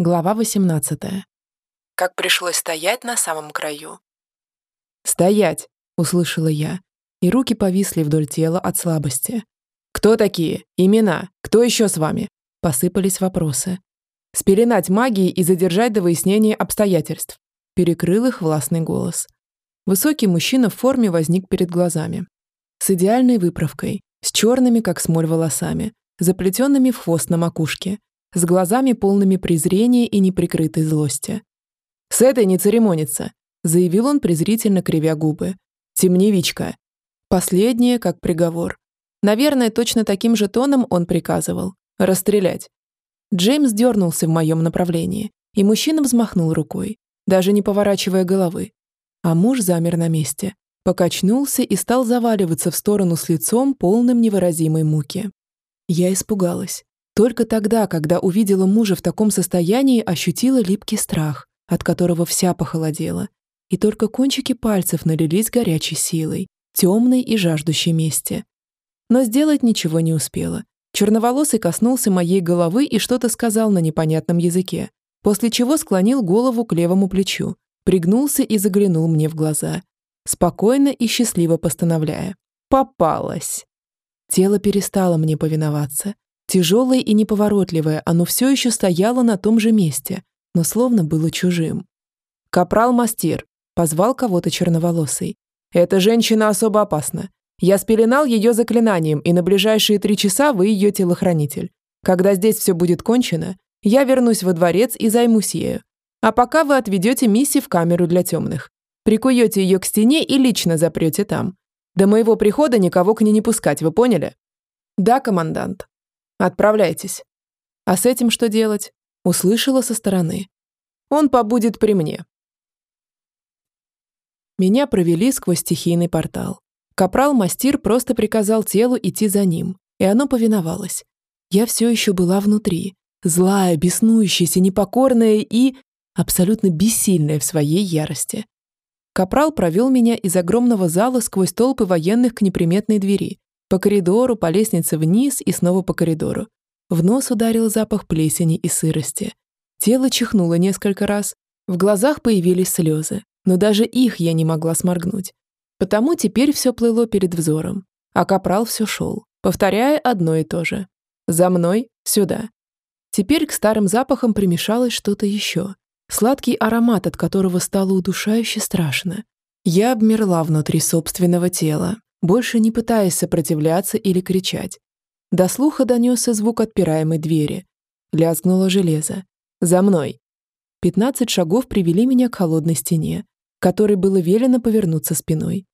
Глава 18. Как пришлось стоять на самом краю. «Стоять!» — услышала я, и руки повисли вдоль тела от слабости. «Кто такие? Имена? Кто еще с вами?» — посыпались вопросы. «Спеленать магией и задержать до выяснения обстоятельств», — перекрыл их властный голос. Высокий мужчина в форме возник перед глазами. С идеальной выправкой, с черными, как смоль, волосами, заплетенными в хвост на макушке, с глазами полными презрения и неприкрытой злости. «С этой не церемонится», — заявил он, презрительно кривя губы. «Темневичка». Последнее как приговор. Наверное, точно таким же тоном он приказывал. «Расстрелять». Джеймс дернулся в моем направлении, и мужчина взмахнул рукой, даже не поворачивая головы. А муж замер на месте, покачнулся и стал заваливаться в сторону с лицом, полным невыразимой муки. Я испугалась. Только тогда, когда увидела мужа в таком состоянии, ощутила липкий страх, от которого вся похолодела. И только кончики пальцев налились горячей силой, темной и жаждущей мести. Но сделать ничего не успела. Черноволосый коснулся моей головы и что-то сказал на непонятном языке, после чего склонил голову к левому плечу, пригнулся и заглянул мне в глаза, спокойно и счастливо постановляя. «Попалась!» Тело перестало мне повиноваться, Тяжелое и неповоротливое, оно все еще стояло на том же месте, но словно было чужим. «Капрал Мастир», — позвал кого-то черноволосый. «Эта женщина особо опасна. Я спеленал ее заклинанием, и на ближайшие три часа вы ее телохранитель. Когда здесь все будет кончено, я вернусь во дворец и займусь ею. А пока вы отведете Мисси в камеру для темных. Прикуете ее к стене и лично запрете там. До моего прихода никого к ней не пускать, вы поняли?» «Да, командант», Отправляйтесь. А с этим что делать? Услышала со стороны. Он побудет при мне. Меня провели сквозь стихийный портал. Капрал-мастир просто приказал телу идти за ним, и оно повиновалось. Я все еще была внутри, злая, беснующаяся, непокорная и абсолютно бессильная в своей ярости. Капрал провел меня из огромного зала сквозь толпы военных к неприметной двери, по коридору, по лестнице вниз и снова по коридору. В нос ударил запах плесени и сырости. Тело чихнуло несколько раз. В глазах появились слезы, но даже их я не могла сморгнуть. Потому теперь все плыло перед взором. А капрал все шел, повторяя одно и то же. «За мной, сюда». Теперь к старым запахам примешалось что-то еще. Сладкий аромат, от которого стало удушающе страшно. Я обмерла внутри собственного тела, больше не пытаясь сопротивляться или кричать. До слуха донесся звук отпираемой двери. Лязгнуло железо. «За мной!» Пятнадцать шагов привели меня к холодной стене, которой было велено повернуться спиной.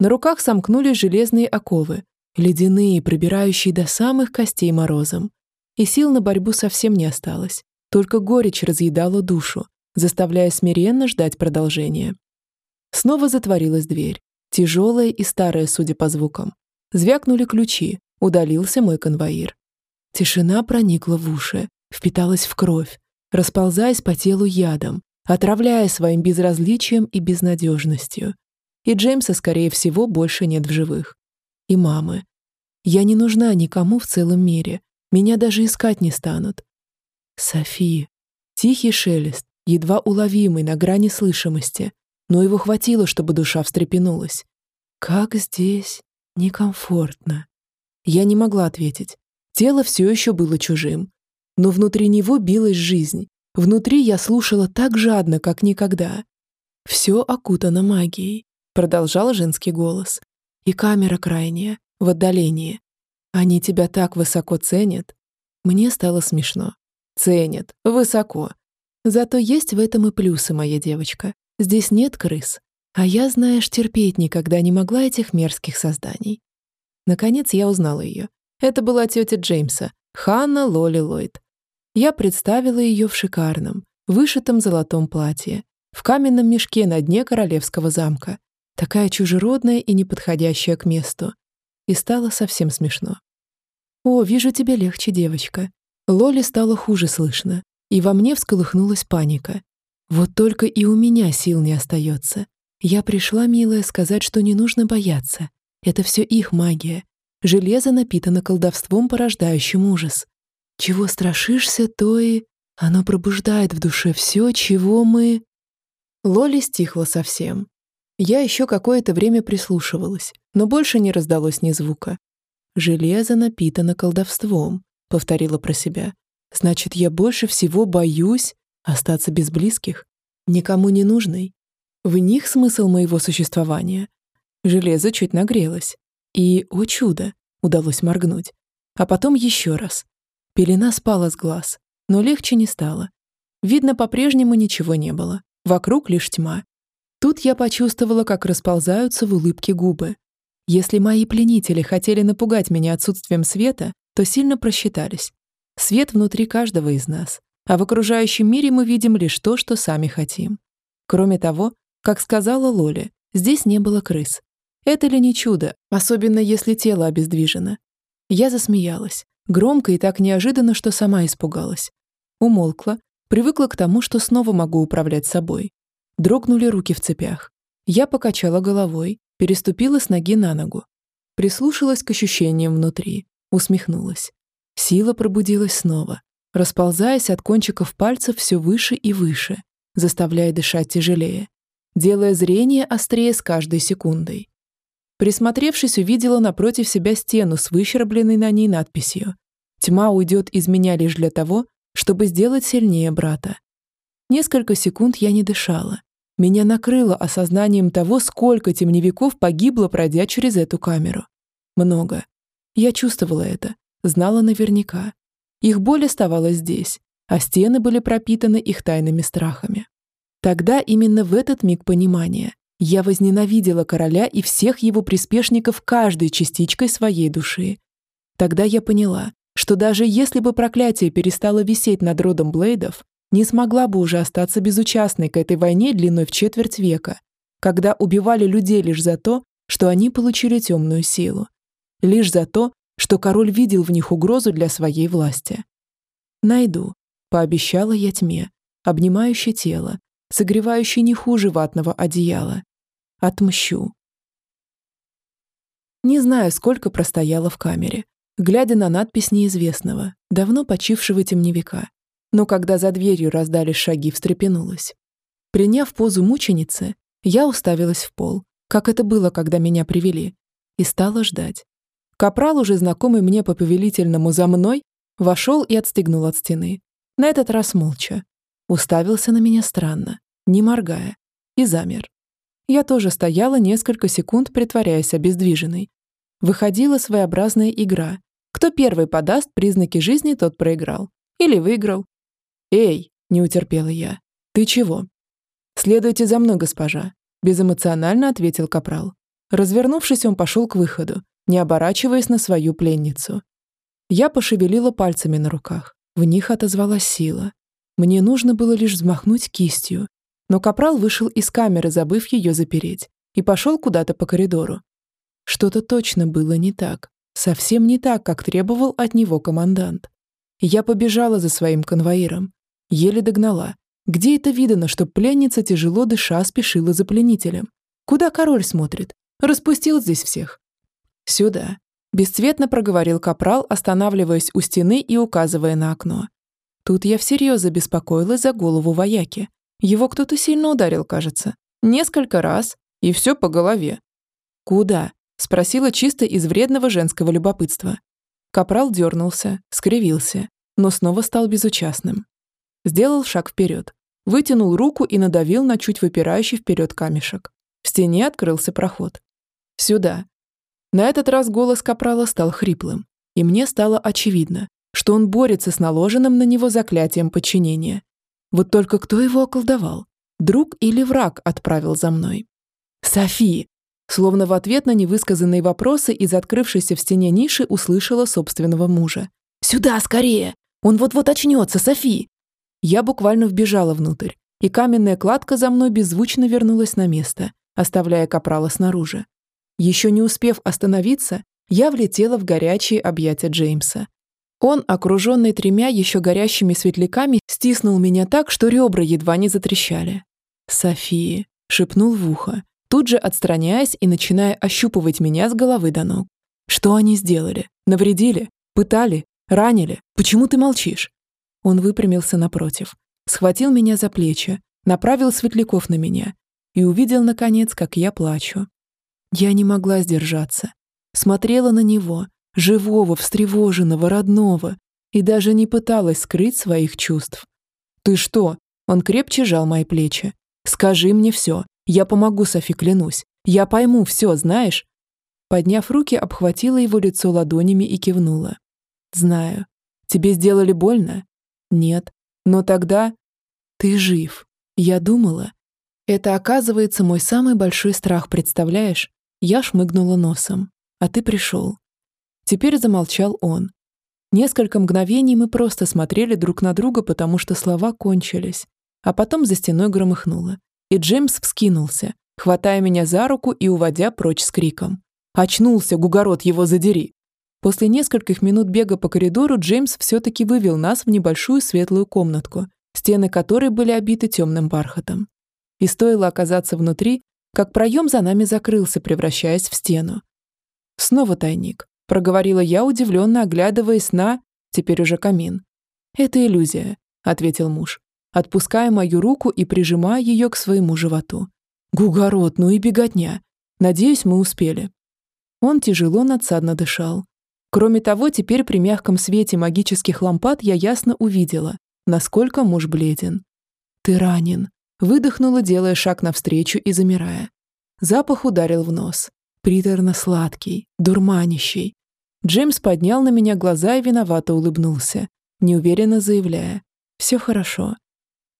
На руках сомкнулись железные оковы, ледяные, пробирающие до самых костей морозом. И сил на борьбу совсем не осталось, только горечь разъедала душу, заставляя смиренно ждать продолжения. Снова затворилась дверь, Тяжелая и старая, судя по звукам. Звякнули ключи, удалился мой конвоир. Тишина проникла в уши, впиталась в кровь, расползаясь по телу ядом, отравляя своим безразличием и безнадежностью. И Джеймса, скорее всего, больше нет в живых. И мамы. Я не нужна никому в целом мире. Меня даже искать не станут. Софи. Тихий шелест, едва уловимый на грани слышимости, но его хватило, чтобы душа встрепенулась. «Как здесь некомфортно». Я не могла ответить. Тело все еще было чужим. Но внутри него билась жизнь. Внутри я слушала так жадно, как никогда. «Все окутано магией», — продолжал женский голос. «И камера крайняя, в отдалении. Они тебя так высоко ценят». Мне стало смешно. «Ценят, высоко. Зато есть в этом и плюсы, моя девочка. Здесь нет крыс, а я, знаешь, терпеть никогда не могла этих мерзких созданий. Наконец я узнала ее. Это была тетя Джеймса, Ханна Лоли Ллойд. Я представила ее в шикарном, вышитом золотом платье, в каменном мешке на дне королевского замка, такая чужеродная и неподходящая к месту. И стало совсем смешно. «О, вижу, тебе легче, девочка». Лоли стало хуже слышно, и во мне всколыхнулась паника. Вот только и у меня сил не остается. Я пришла, милая, сказать, что не нужно бояться. Это все их магия. Железо напитано колдовством, порождающим ужас. Чего страшишься, то и... Оно пробуждает в душе все, чего мы... Лоли стихла совсем. Я еще какое-то время прислушивалась, но больше не раздалось ни звука. «Железо напитано колдовством», — повторила про себя. «Значит, я больше всего боюсь остаться без близких, никому не нужной. В них смысл моего существования. Железо чуть нагрелось. И, о чудо, удалось моргнуть. А потом еще раз. Пелена спала с глаз, но легче не стало. Видно, по-прежнему ничего не было. Вокруг лишь тьма. Тут я почувствовала, как расползаются в улыбке губы. Если мои пленители хотели напугать меня отсутствием света, то сильно просчитались. Свет внутри каждого из нас, а в окружающем мире мы видим лишь то, что сами хотим. Кроме того, как сказала Лоли, здесь не было крыс. Это ли не чудо, особенно если тело обездвижено? Я засмеялась, громко и так неожиданно, что сама испугалась. Умолкла, привыкла к тому, что снова могу управлять собой. Дрогнули руки в цепях. Я покачала головой, переступила с ноги на ногу. Прислушалась к ощущениям внутри, усмехнулась. Сила пробудилась снова, расползаясь от кончиков пальцев все выше и выше, заставляя дышать тяжелее, делая зрение острее с каждой секундой. Присмотревшись, увидела напротив себя стену с выщербленной на ней надписью «Тьма уйдет из меня лишь для того, чтобы сделать сильнее брата». Несколько секунд я не дышала. Меня накрыло осознанием того, сколько темневиков погибло, пройдя через эту камеру. Много. Я чувствовала это, знала наверняка. Их боль оставалась здесь, а стены были пропитаны их тайными страхами. Тогда именно в этот миг понимания я возненавидела короля и всех его приспешников каждой частичкой своей души. Тогда я поняла, что даже если бы проклятие перестало висеть над родом Блейдов, не смогла бы уже остаться безучастной к этой войне длиной в четверть века, когда убивали людей лишь за то, что они получили темную силу. Лишь за то, что король видел в них угрозу для своей власти. «Найду», — пообещала я тьме, обнимающей тело, согревающей не хуже ватного одеяла. «Отмщу». Не знаю, сколько простояла в камере, глядя на надпись неизвестного, давно почившего темневика. Но когда за дверью раздались шаги, встрепенулась. Приняв позу мученицы, я уставилась в пол, как это было, когда меня привели, и стала ждать. Капрал, уже знакомый мне по повелительному «за мной», вошел и отстегнул от стены. На этот раз молча. Уставился на меня странно, не моргая, и замер. Я тоже стояла несколько секунд, притворяясь обездвиженной. Выходила своеобразная игра. Кто первый подаст признаки жизни, тот проиграл. Или выиграл. «Эй!» — не утерпела я. «Ты чего?» «Следуйте за мной, госпожа», — безэмоционально ответил Капрал. Развернувшись, он пошел к выходу, не оборачиваясь на свою пленницу. Я пошевелила пальцами на руках. В них отозвалась сила. Мне нужно было лишь взмахнуть кистью. Но капрал вышел из камеры, забыв ее запереть, и пошел куда-то по коридору. Что-то точно было не так. Совсем не так, как требовал от него командант. Я побежала за своим конвоиром. Еле догнала. Где это видано, что пленница, тяжело дыша, спешила за пленителем? Куда король смотрит? Распустил здесь всех. «Сюда», — бесцветно проговорил капрал, останавливаясь у стены и указывая на окно. Тут я всерьез забеспокоилась за голову вояки. Его кто-то сильно ударил, кажется. Несколько раз, и все по голове. «Куда?» — спросила чисто из вредного женского любопытства. Капрал дернулся, скривился, но снова стал безучастным. Сделал шаг вперед, вытянул руку и надавил на чуть выпирающий вперед камешек. В стене открылся проход. «Сюда», на этот раз голос Капрала стал хриплым, и мне стало очевидно, что он борется с наложенным на него заклятием подчинения. Вот только кто его околдовал? Друг или враг отправил за мной? «Софи!» Словно в ответ на невысказанные вопросы из открывшейся в стене ниши услышала собственного мужа. «Сюда, скорее! Он вот-вот очнется, Софи!» Я буквально вбежала внутрь, и каменная кладка за мной беззвучно вернулась на место, оставляя капрала снаружи. Еще не успев остановиться, я влетела в горячие объятия Джеймса. Он, окруженный тремя еще горящими светляками, стиснул меня так, что ребра едва не затрещали. «София», — шепнул в ухо, тут же отстраняясь и начиная ощупывать меня с головы до ног. «Что они сделали? Навредили? Пытали? Ранили? Почему ты молчишь?» Он выпрямился напротив, схватил меня за плечи, направил светляков на меня и увидел, наконец, как я плачу. Я не могла сдержаться. Смотрела на него, живого, встревоженного, родного, и даже не пыталась скрыть своих чувств. «Ты что?» Он крепче жал мои плечи. «Скажи мне все. Я помогу, Софи, клянусь. Я пойму все, знаешь?» Подняв руки, обхватила его лицо ладонями и кивнула. «Знаю. Тебе сделали больно?» «Нет. Но тогда...» «Ты жив. Я думала...» «Это, оказывается, мой самый большой страх, представляешь?» Я шмыгнула носом. «А ты пришел». Теперь замолчал он. Несколько мгновений мы просто смотрели друг на друга, потому что слова кончились. А потом за стеной громыхнуло. И Джеймс вскинулся, хватая меня за руку и уводя прочь с криком. «Очнулся, Гугород, его задери!» После нескольких минут бега по коридору Джеймс все-таки вывел нас в небольшую светлую комнатку, стены которой были обиты темным бархатом. И стоило оказаться внутри, как проем за нами закрылся, превращаясь в стену. Снова тайник. — проговорила я, удивленно оглядываясь на... Теперь уже камин. «Это иллюзия», — ответил муж, отпуская мою руку и прижимая ее к своему животу. «Гугород, ну и беготня. Надеюсь, мы успели». Он тяжело надсадно дышал. Кроме того, теперь при мягком свете магических лампад я ясно увидела, насколько муж бледен. «Ты ранен», — выдохнула, делая шаг навстречу и замирая. Запах ударил в нос приторно-сладкий, дурманящий. Джеймс поднял на меня глаза и виновато улыбнулся, неуверенно заявляя «Все хорошо».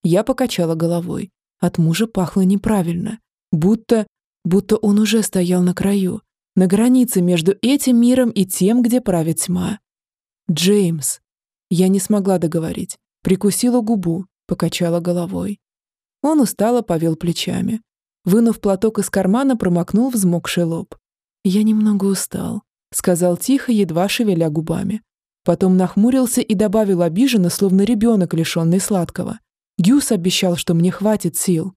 Я покачала головой. От мужа пахло неправильно, будто, будто он уже стоял на краю, на границе между этим миром и тем, где правит тьма. «Джеймс!» Я не смогла договорить, прикусила губу, покачала головой. Он устало повел плечами, Вынув платок из кармана, промокнул взмокший лоб. «Я немного устал», — сказал тихо, едва шевеля губами. Потом нахмурился и добавил обиженно, словно ребенок, лишенный сладкого. Гюс обещал, что мне хватит сил.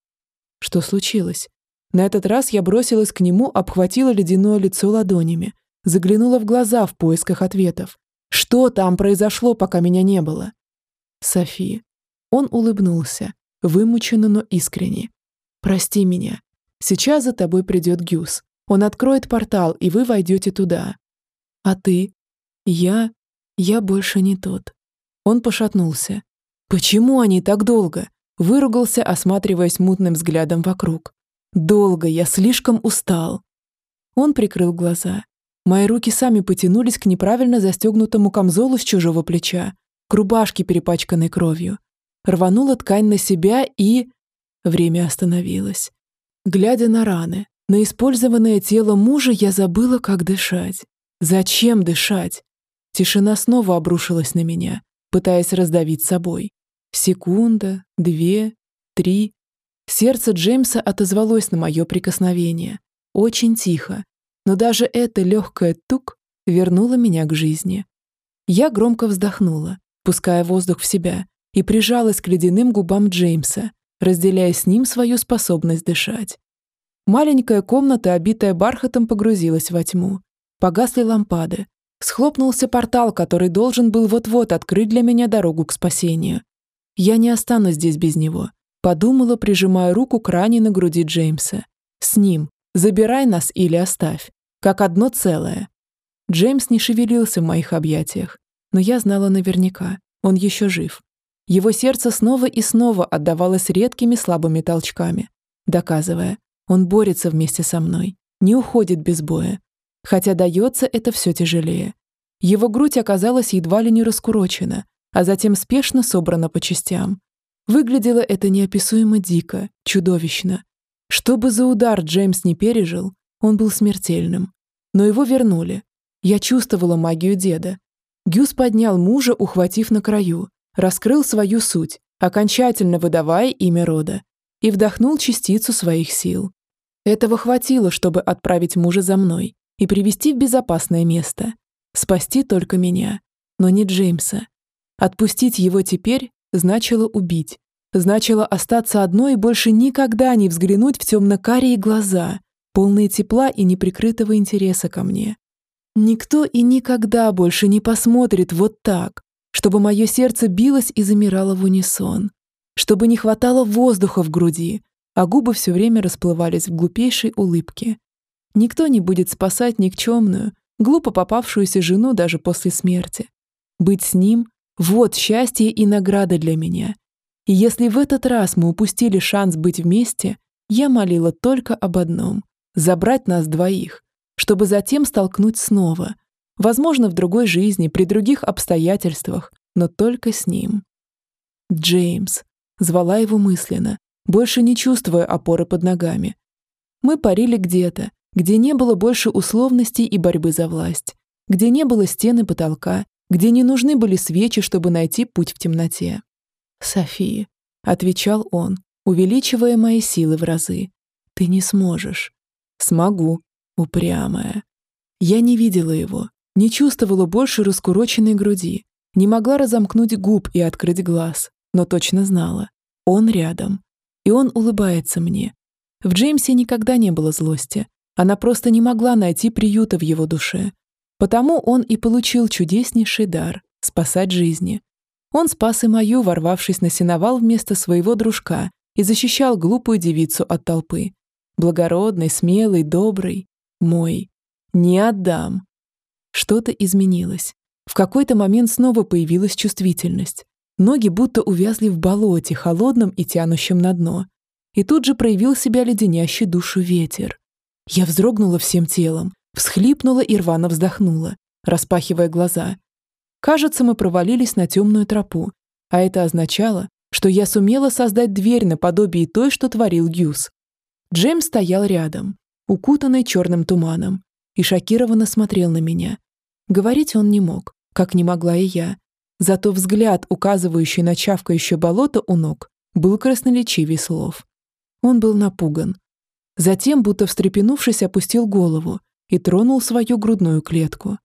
Что случилось? На этот раз я бросилась к нему, обхватила ледяное лицо ладонями, заглянула в глаза в поисках ответов. Что там произошло, пока меня не было? Софи. Он улыбнулся, вымученно, но искренне. Прости меня. Сейчас за тобой придет Гюс. Он откроет портал, и вы войдете туда. А ты? Я? Я больше не тот. Он пошатнулся. Почему они так долго? Выругался, осматриваясь мутным взглядом вокруг. Долго, я слишком устал. Он прикрыл глаза. Мои руки сами потянулись к неправильно застегнутому камзолу с чужого плеча, к рубашке, перепачканной кровью. Рванула ткань на себя и... Время остановилось. Глядя на раны, на использованное тело мужа, я забыла, как дышать. Зачем дышать? Тишина снова обрушилась на меня, пытаясь раздавить собой. Секунда, две, три. Сердце Джеймса отозвалось на мое прикосновение. Очень тихо. Но даже это легкое тук вернуло меня к жизни. Я громко вздохнула, пуская воздух в себя, и прижалась к ледяным губам Джеймса, разделяя с ним свою способность дышать. Маленькая комната, обитая бархатом, погрузилась во тьму. Погасли лампады. Схлопнулся портал, который должен был вот-вот открыть для меня дорогу к спасению. Я не останусь здесь без него. Подумала, прижимая руку к ране на груди Джеймса. С ним. Забирай нас или оставь. Как одно целое. Джеймс не шевелился в моих объятиях. Но я знала наверняка. Он еще жив. Его сердце снова и снова отдавалось редкими слабыми толчками, доказывая, он борется вместе со мной, не уходит без боя. Хотя дается это все тяжелее. Его грудь оказалась едва ли не раскурочена, а затем спешно собрана по частям. Выглядело это неописуемо дико, чудовищно. Что бы за удар Джеймс не пережил, он был смертельным. Но его вернули. Я чувствовала магию деда. Гюс поднял мужа, ухватив на краю, раскрыл свою суть, окончательно выдавая имя рода, и вдохнул частицу своих сил. Этого хватило, чтобы отправить мужа за мной и привести в безопасное место. Спасти только меня, но не Джеймса. Отпустить его теперь значило убить. Значило остаться одной и больше никогда не взглянуть в темно-карие глаза, полные тепла и неприкрытого интереса ко мне. Никто и никогда больше не посмотрит вот так, чтобы мое сердце билось и замирало в унисон, чтобы не хватало воздуха в груди, а губы все время расплывались в глупейшей улыбке. Никто не будет спасать никчемную, глупо попавшуюся жену даже после смерти. Быть с ним — вот счастье и награда для меня. И если в этот раз мы упустили шанс быть вместе, я молила только об одном — забрать нас двоих, чтобы затем столкнуть снова, возможно, в другой жизни, при других обстоятельствах, но только с ним. Джеймс. Звала его мысленно, больше не чувствуя опоры под ногами. Мы парили где-то, где не было больше условностей и борьбы за власть, где не было стены потолка, где не нужны были свечи, чтобы найти путь в темноте. «София», — отвечал он, увеличивая мои силы в разы. «Ты не сможешь». «Смогу», упрямая. Я не видела его, не чувствовала больше раскуроченной груди, не могла разомкнуть губ и открыть глаз, но точно знала. Он рядом. И он улыбается мне. В Джеймсе никогда не было злости. Она просто не могла найти приюта в его душе. Потому он и получил чудеснейший дар — спасать жизни. Он спас и мою, ворвавшись на сеновал вместо своего дружка, и защищал глупую девицу от толпы. Благородный, смелый, добрый. Мой. Не отдам. Что-то изменилось. В какой-то момент снова появилась чувствительность. Ноги будто увязли в болоте, холодном и тянущем на дно. И тут же проявил себя леденящий душу ветер. Я вздрогнула всем телом, всхлипнула и рвано вздохнула, распахивая глаза. Кажется, мы провалились на темную тропу, а это означало, что я сумела создать дверь наподобие той, что творил Гюс. Джеймс стоял рядом, укутанный черным туманом, и шокированно смотрел на меня. Говорить он не мог, как не могла и я, Зато взгляд, указывающий на чавкающее болото у ног, был красноречивей слов. Он был напуган. Затем, будто встрепенувшись, опустил голову и тронул свою грудную клетку.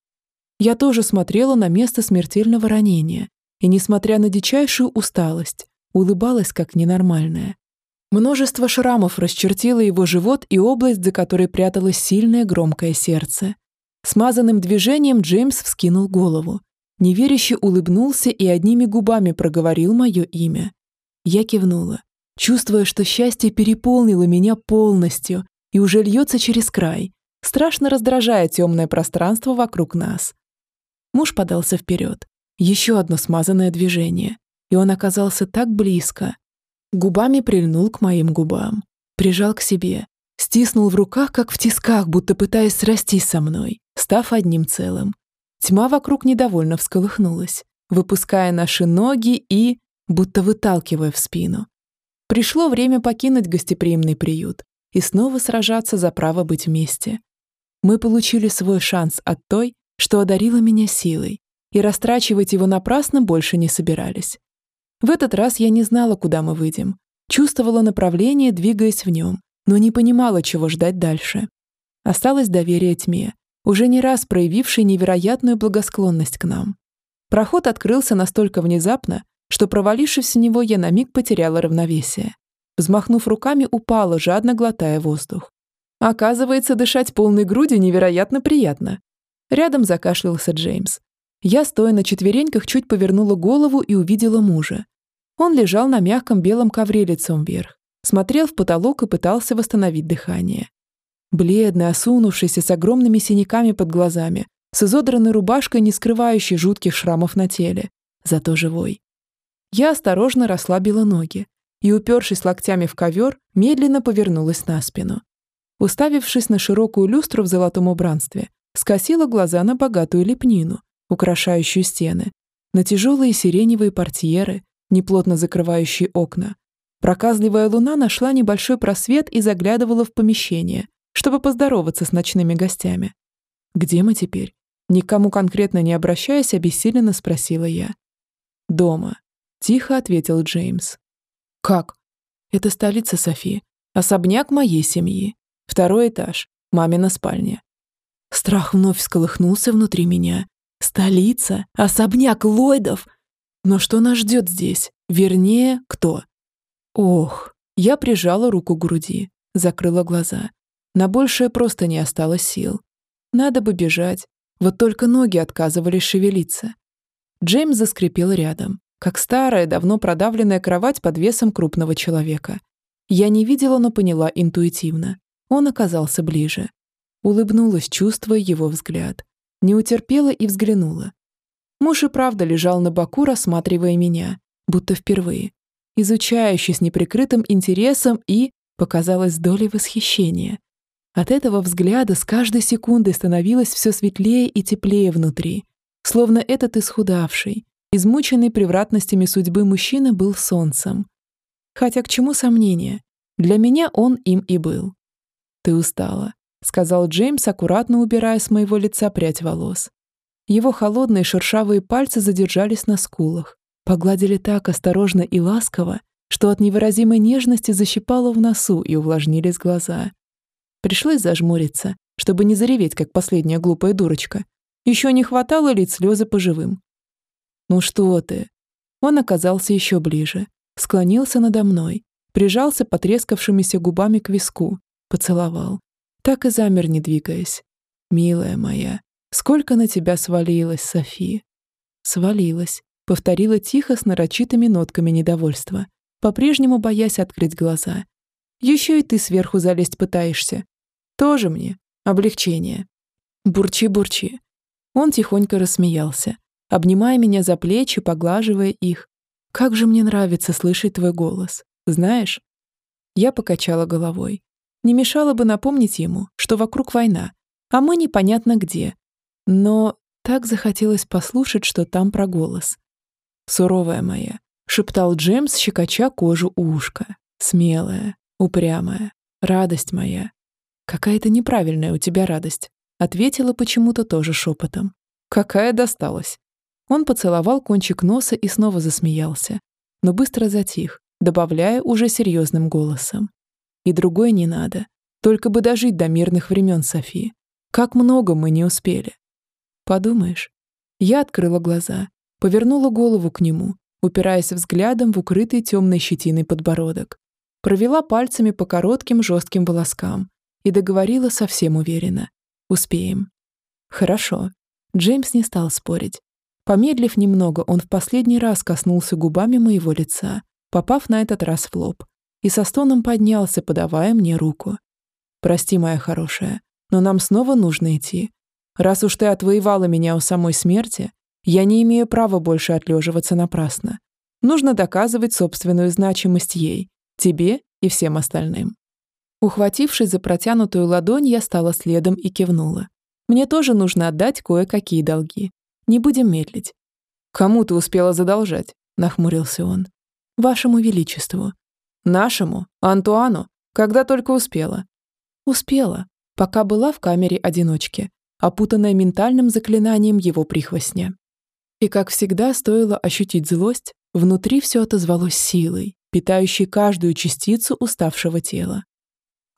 Я тоже смотрела на место смертельного ранения и, несмотря на дичайшую усталость, улыбалась как ненормальная. Множество шрамов расчертило его живот и область, за которой пряталось сильное громкое сердце. Смазанным движением Джеймс вскинул голову неверяще улыбнулся и одними губами проговорил мое имя. Я кивнула, чувствуя, что счастье переполнило меня полностью и уже льется через край, страшно раздражая темное пространство вокруг нас. Муж подался вперед. Еще одно смазанное движение, и он оказался так близко. Губами прильнул к моим губам, прижал к себе, стиснул в руках, как в тисках, будто пытаясь срастись со мной, став одним целым. Тьма вокруг недовольно всколыхнулась, выпуская наши ноги и... будто выталкивая в спину. Пришло время покинуть гостеприимный приют и снова сражаться за право быть вместе. Мы получили свой шанс от той, что одарила меня силой, и растрачивать его напрасно больше не собирались. В этот раз я не знала, куда мы выйдем. Чувствовала направление, двигаясь в нем, но не понимала, чего ждать дальше. Осталось доверие тьме, уже не раз проявивший невероятную благосклонность к нам. Проход открылся настолько внезапно, что, провалившись в него, я на миг потеряла равновесие. Взмахнув руками, упала, жадно глотая воздух. Оказывается, дышать полной груди невероятно приятно. Рядом закашлялся Джеймс. Я, стоя на четвереньках, чуть повернула голову и увидела мужа. Он лежал на мягком белом ковре лицом вверх, смотрел в потолок и пытался восстановить дыхание. Бледный, осунувшийся, с огромными синяками под глазами, с изодранной рубашкой, не скрывающей жутких шрамов на теле, зато живой. Я осторожно расслабила ноги и, упершись локтями в ковер, медленно повернулась на спину. Уставившись на широкую люстру в золотом убранстве, скосила глаза на богатую лепнину, украшающую стены, на тяжелые сиреневые портьеры, неплотно закрывающие окна. Проказливая луна нашла небольшой просвет и заглядывала в помещение, чтобы поздороваться с ночными гостями. «Где мы теперь?» Никому конкретно не обращаясь, обессиленно спросила я. «Дома», — тихо ответил Джеймс. «Как?» «Это столица Софи. Особняк моей семьи. Второй этаж. Мамина спальня». Страх вновь всколыхнулся внутри меня. «Столица? Особняк Ллойдов? Но что нас ждет здесь? Вернее, кто?» «Ох!» Я прижала руку к груди, закрыла глаза на большее просто не осталось сил. Надо бы бежать. Вот только ноги отказывались шевелиться. Джеймс заскрипел рядом, как старая, давно продавленная кровать под весом крупного человека. Я не видела, но поняла интуитивно. Он оказался ближе. Улыбнулась, чувствуя его взгляд. Не утерпела и взглянула. Муж и правда лежал на боку, рассматривая меня, будто впервые, изучающий с неприкрытым интересом и, показалось, долей восхищения. От этого взгляда с каждой секундой становилось все светлее и теплее внутри, словно этот исхудавший, измученный превратностями судьбы мужчина был солнцем. Хотя к чему сомнения? Для меня он им и был. «Ты устала», — сказал Джеймс, аккуратно убирая с моего лица прядь волос. Его холодные шершавые пальцы задержались на скулах, погладили так осторожно и ласково, что от невыразимой нежности защипало в носу и увлажнились глаза. Пришлось зажмуриться, чтобы не зареветь, как последняя глупая дурочка. Еще не хватало лить слезы по живым. «Ну что ты?» Он оказался еще ближе, склонился надо мной, прижался потрескавшимися губами к виску, поцеловал. Так и замер, не двигаясь. «Милая моя, сколько на тебя свалилось, Софи?» «Свалилось», — повторила тихо с нарочитыми нотками недовольства, по-прежнему боясь открыть глаза. «Еще и ты сверху залезть пытаешься. Тоже мне облегчение». «Бурчи-бурчи». Он тихонько рассмеялся, обнимая меня за плечи, поглаживая их. «Как же мне нравится слышать твой голос. Знаешь?» Я покачала головой. Не мешало бы напомнить ему, что вокруг война, а мы непонятно где. Но так захотелось послушать, что там про голос. «Суровая моя», — шептал Джемс, щекоча кожу ушка. «Смелая, упрямая, радость моя». «Какая-то неправильная у тебя радость», — ответила почему-то тоже шепотом. «Какая досталась?» Он поцеловал кончик носа и снова засмеялся, но быстро затих, добавляя уже серьезным голосом. «И другой не надо. Только бы дожить до мирных времен, Софи. Как много мы не успели». «Подумаешь». Я открыла глаза, повернула голову к нему, упираясь взглядом в укрытый темной щетиной подбородок. Провела пальцами по коротким жестким волоскам и договорила совсем уверенно. «Успеем». «Хорошо». Джеймс не стал спорить, Помедлив немного, он в последний раз коснулся губами моего лица, попав на этот раз в лоб, и со стоном поднялся, подавая мне руку. «Прости, моя хорошая, но нам снова нужно идти. Раз уж ты отвоевала меня у самой смерти, я не имею права больше отлеживаться напрасно. Нужно доказывать собственную значимость ей, тебе и всем остальным». Ухватившись за протянутую ладонь, я стала следом и кивнула. Мне тоже нужно отдать кое-какие долги. Не будем медлить. Кому ты успела задолжать? Нахмурился он. Вашему Величеству. Нашему? Антуану? Когда только успела? Успела, пока была в камере одиночки, опутанная ментальным заклинанием его прихвостня. И, как всегда, стоило ощутить злость, внутри все отозвалось силой, питающей каждую частицу уставшего тела.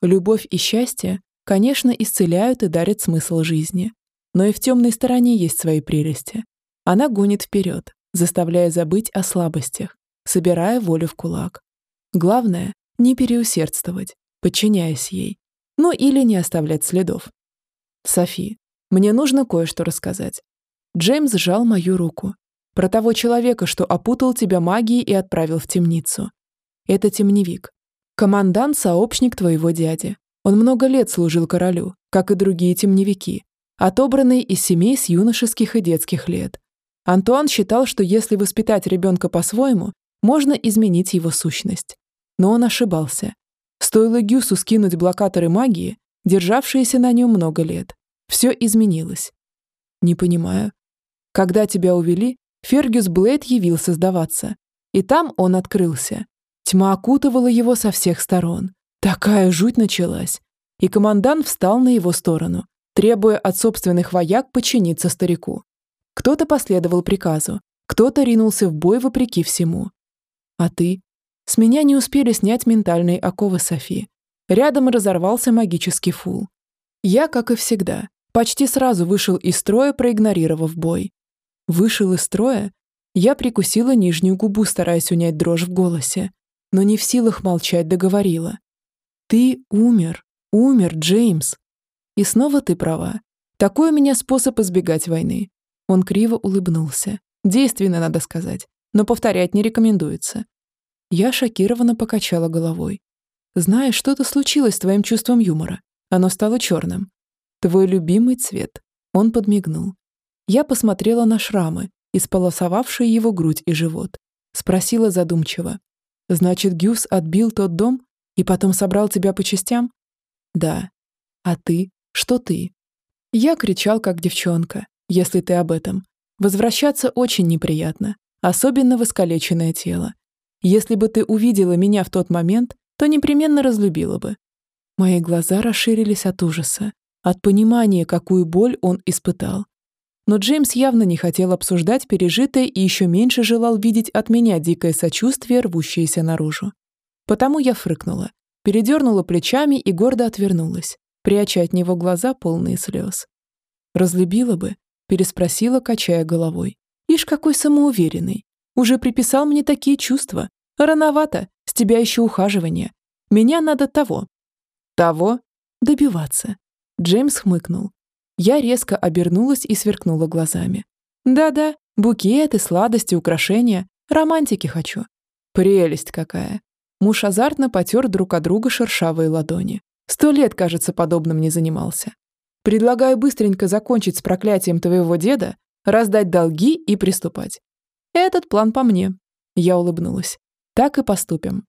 Любовь и счастье, конечно, исцеляют и дарят смысл жизни, но и в темной стороне есть свои прелести. Она гонит вперед, заставляя забыть о слабостях, собирая волю в кулак. Главное — не переусердствовать, подчиняясь ей. Ну или не оставлять следов. Софи, мне нужно кое-что рассказать. Джеймс сжал мою руку. Про того человека, что опутал тебя магией и отправил в темницу. Это темневик. Командант-сообщник твоего дяди. Он много лет служил королю, как и другие темневики, отобранный из семей с юношеских и детских лет. Антуан считал, что если воспитать ребенка по-своему, можно изменить его сущность. Но он ошибался. Стоило Гюсу скинуть блокаторы магии, державшиеся на нем много лет. Все изменилось. Не понимаю. Когда тебя увели, Фергюс Блейд явился сдаваться. И там он открылся. Тьма окутывала его со всех сторон. Такая жуть началась. И командант встал на его сторону, требуя от собственных вояк подчиниться старику. Кто-то последовал приказу, кто-то ринулся в бой вопреки всему. А ты? С меня не успели снять ментальные оковы Софи. Рядом разорвался магический фул. Я, как и всегда, почти сразу вышел из строя, проигнорировав бой. Вышел из строя? Я прикусила нижнюю губу, стараясь унять дрожь в голосе, но не в силах молчать договорила. «Ты умер, умер, Джеймс. И снова ты права. Такой у меня способ избегать войны. Он криво улыбнулся, Действенно, надо сказать, но повторять не рекомендуется. Я шокированно покачала головой. Знаешь, что-то случилось с твоим чувством юмора. Оно стало черным. Твой любимый цвет. Он подмигнул. Я посмотрела на шрамы, исполосовавшие его грудь и живот. Спросила задумчиво. Значит, Гюс отбил тот дом и потом собрал тебя по частям? Да. А ты? Что ты? Я кричал, как девчонка, если ты об этом. Возвращаться очень неприятно, особенно в искалеченное тело. Если бы ты увидела меня в тот момент, то непременно разлюбила бы. Мои глаза расширились от ужаса, от понимания, какую боль он испытал. Но Джеймс явно не хотел обсуждать пережитое и еще меньше желал видеть от меня дикое сочувствие, рвущееся наружу. Потому я фрыкнула, передернула плечами и гордо отвернулась, пряча от него глаза полные слез. «Разлюбила бы?» – переспросила, качая головой. «Ишь, какой самоуверенный! Уже приписал мне такие чувства. Рановато, с тебя еще ухаживание. Меня надо того». «Того?» «Добиваться». Джеймс хмыкнул. Я резко обернулась и сверкнула глазами. «Да-да, букеты, сладости, украшения. Романтики хочу». «Прелесть какая!» Муж азартно потер друг от друга шершавые ладони. Сто лет, кажется, подобным не занимался. Предлагаю быстренько закончить с проклятием твоего деда, раздать долги и приступать. Этот план по мне. Я улыбнулась. Так и поступим.